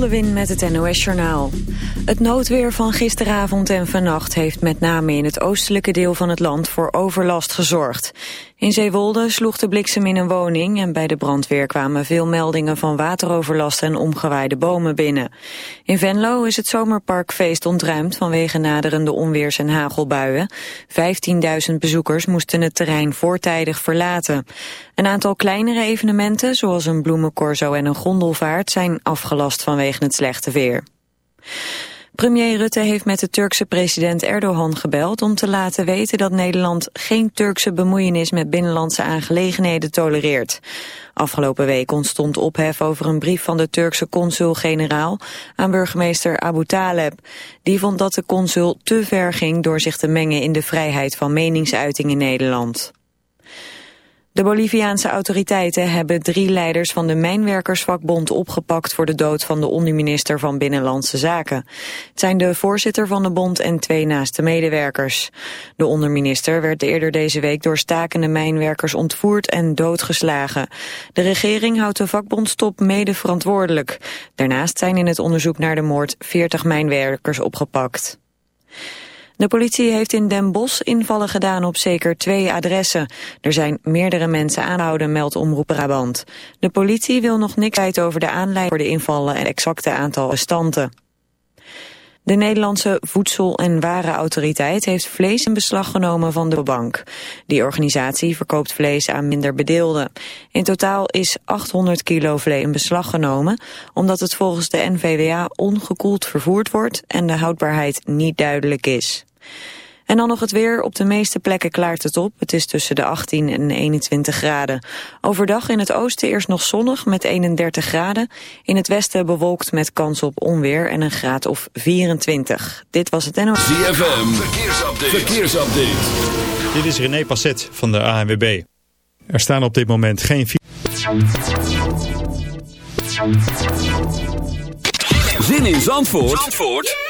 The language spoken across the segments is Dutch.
Lot met het NOS Journaal. Het noodweer van gisteravond en vannacht heeft met name in het oostelijke deel van het land voor overlast gezorgd. In Zeewolde sloeg de bliksem in een woning en bij de brandweer kwamen veel meldingen van wateroverlast en omgewaaide bomen binnen. In Venlo is het zomerparkfeest ontruimd vanwege naderende onweers- en hagelbuien. 15.000 bezoekers moesten het terrein voortijdig verlaten. Een aantal kleinere evenementen, zoals een bloemencorso en een gondelvaart, zijn afgelast vanwege het slechte weer. Premier Rutte heeft met de Turkse president Erdogan gebeld om te laten weten dat Nederland geen Turkse bemoeienis met binnenlandse aangelegenheden tolereert. Afgelopen week ontstond ophef over een brief van de Turkse consul-generaal aan burgemeester Abu Taleb. Die vond dat de consul te ver ging door zich te mengen in de vrijheid van meningsuiting in Nederland. De Boliviaanse autoriteiten hebben drie leiders van de Mijnwerkersvakbond opgepakt voor de dood van de onderminister van Binnenlandse Zaken. Het zijn de voorzitter van de bond en twee naaste medewerkers. De onderminister werd eerder deze week door stakende mijnwerkers ontvoerd en doodgeslagen. De regering houdt de vakbondstop mede verantwoordelijk. Daarnaast zijn in het onderzoek naar de moord 40 mijnwerkers opgepakt. De politie heeft in Den Bosch invallen gedaan op zeker twee adressen. Er zijn meerdere mensen aanhouden, meldt Omroep Brabant. De politie wil nog niks weten over de aanleiding voor de invallen en exacte aantal restanten. De Nederlandse Voedsel- en Warenautoriteit heeft vlees in beslag genomen van de bank. Die organisatie verkoopt vlees aan minder bedeelden. In totaal is 800 kilo vlees in beslag genomen, omdat het volgens de NVWA ongekoeld vervoerd wordt en de houdbaarheid niet duidelijk is. En dan nog het weer. Op de meeste plekken klaart het op. Het is tussen de 18 en 21 graden. Overdag in het oosten eerst nog zonnig met 31 graden. In het westen bewolkt met kans op onweer en een graad of 24. Dit was het NOS. ZFM. Verkeersupdate. Verkeersupdate. Dit is René Passet van de ANWB. Er staan op dit moment geen... Zin in Zandvoort? Zandvoort?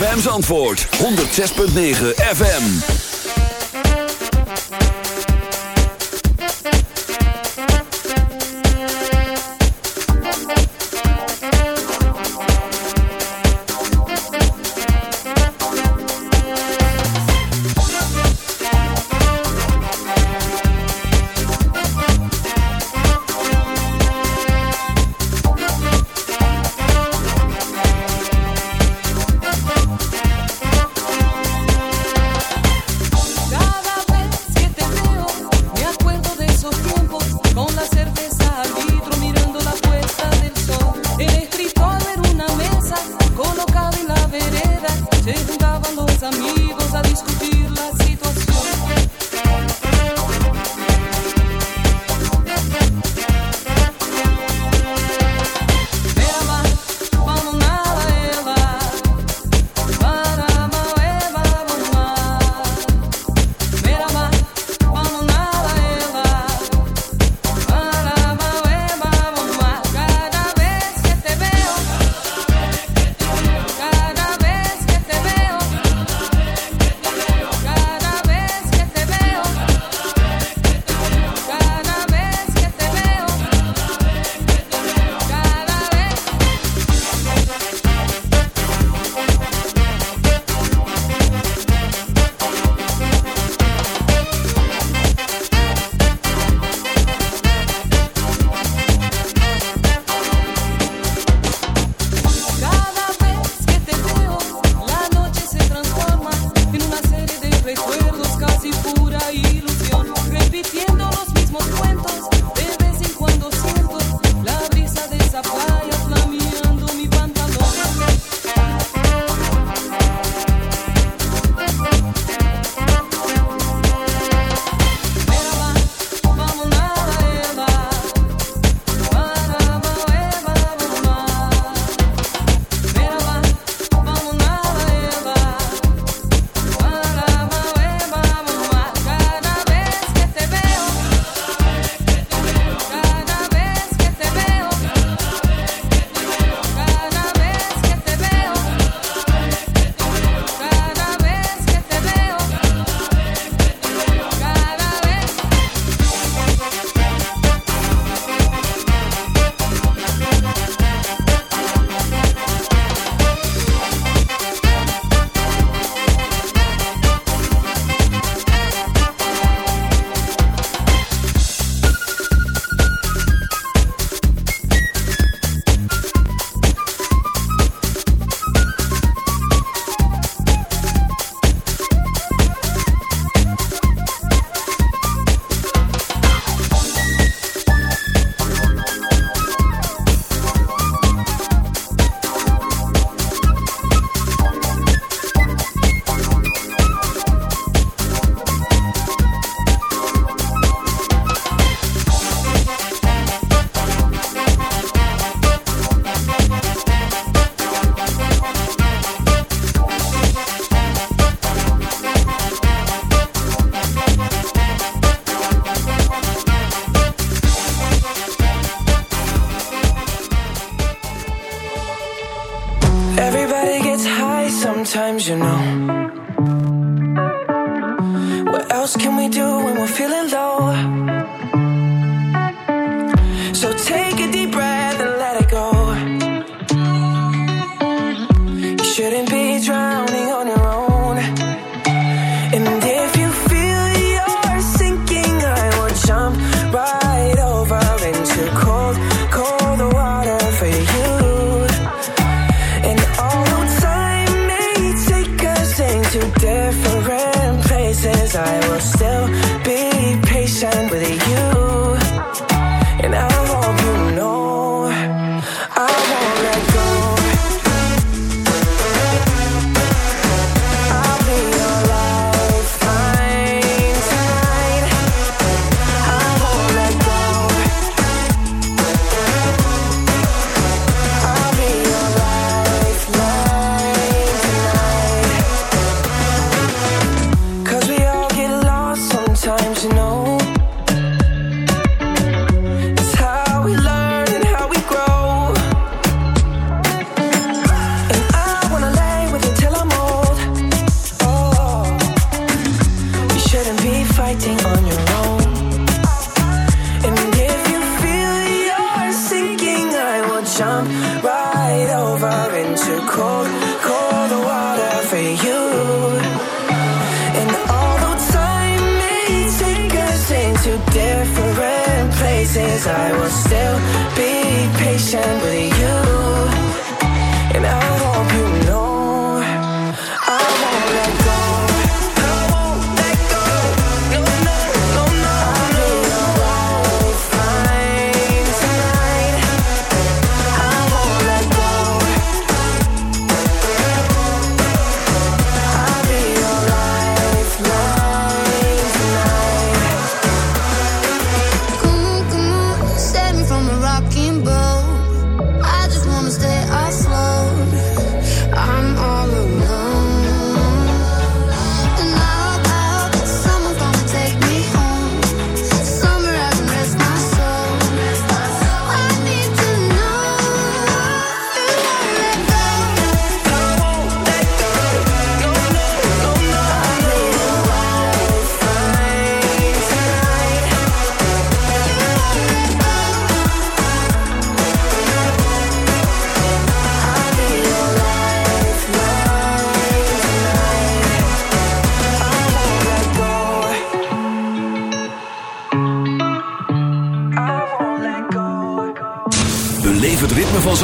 ZFM's antwoord. 106.9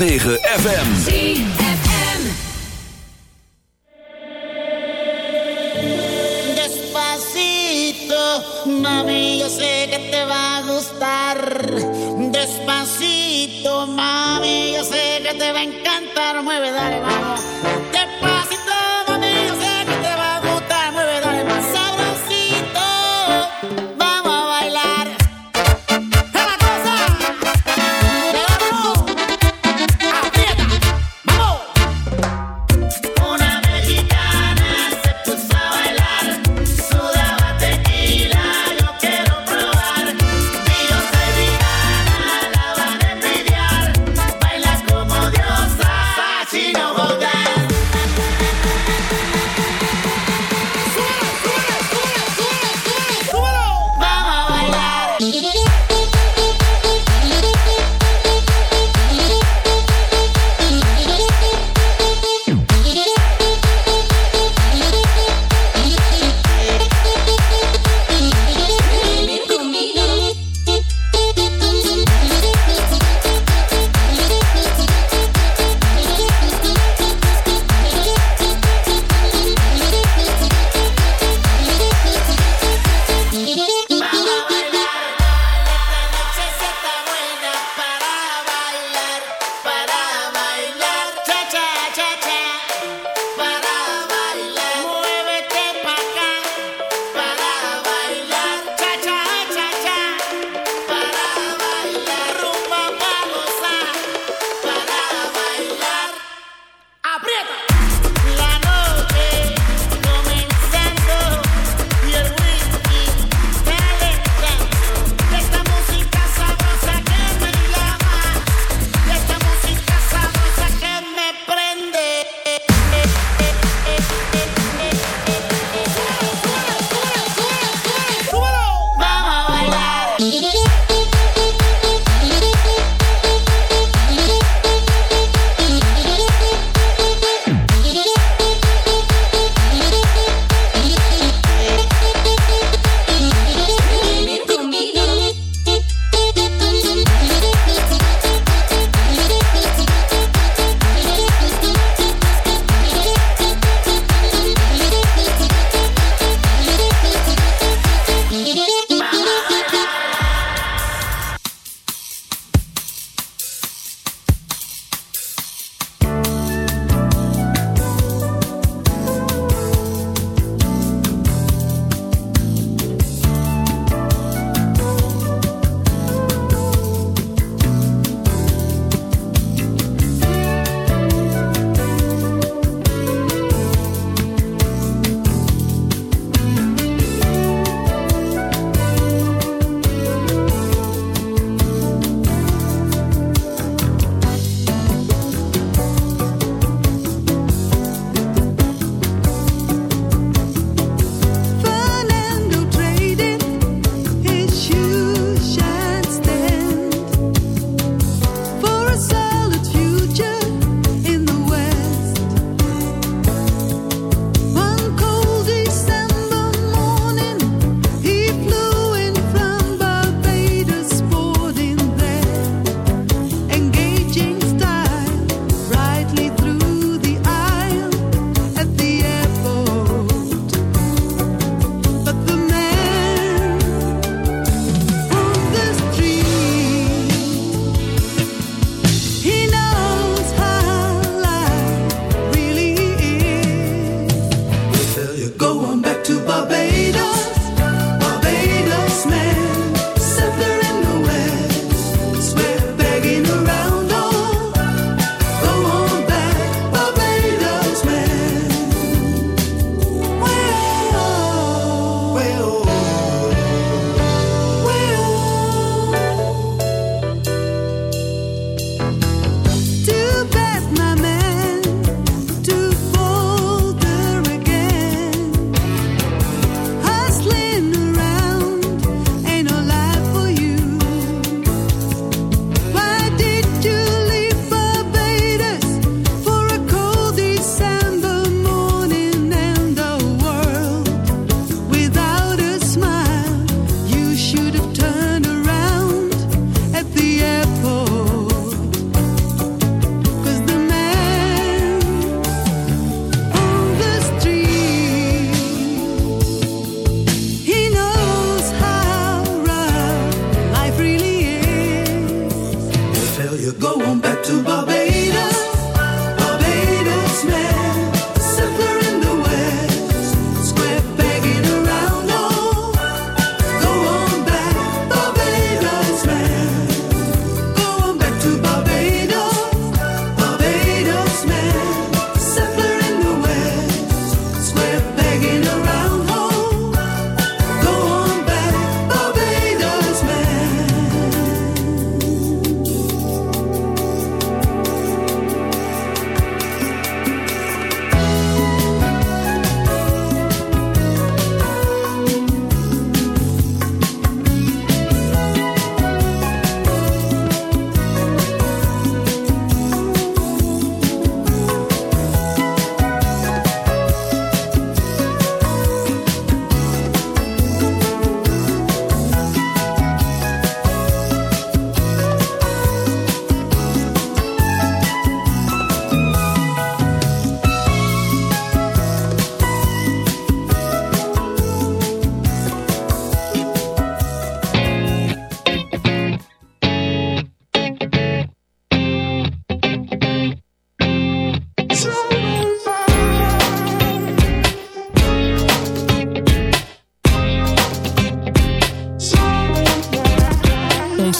106.9 Mm-hmm.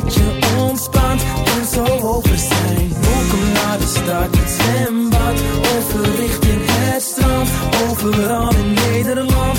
dat je ontspant en zo over zijn. Welkom naar de stad, het zwembad, over richting het strand, overal in Nederland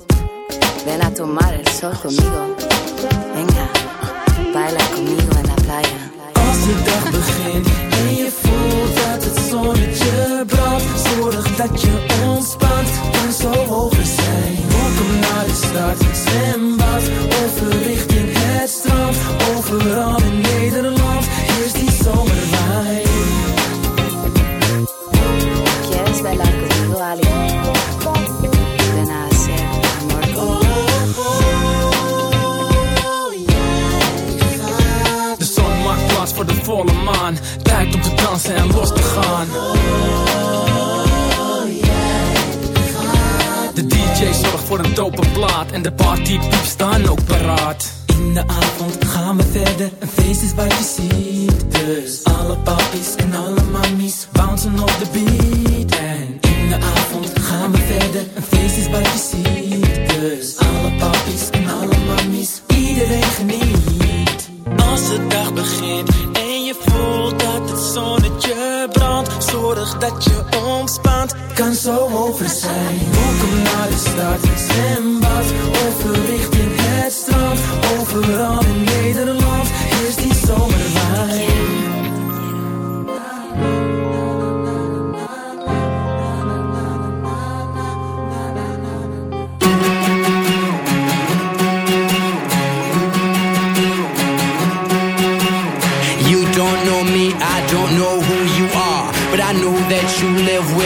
Ven a tomar el sol conmigo. Venga, baila conmigo en la playa. Als de dag begint en je voelt dat het zonnetje brandt, zorg dat je ontspant en zo hoger zijn. Welkom naar de stad, zwembad, over richting het strand, overal in Nederland voor de volle maan. Tijd om te dansen en los te gaan. De DJ zorgt voor een dope plaat. En de partypieps staan ook paraat. In de avond gaan we verder, een feest is wat je ziet. Dus alle papies en alle mammies bouncen op de beat. En in de avond gaan we verder, een feest is wat je ziet. Dus alle papies en alle mammies, iedereen geniet. Als de dag begint en je voelt dat het zonnetje brandt, zorg dat je ontspant, kan zo over zijn. Welkom naar de stad, zwembad, over richting het strand, overal in Nederland is die zomerwijn.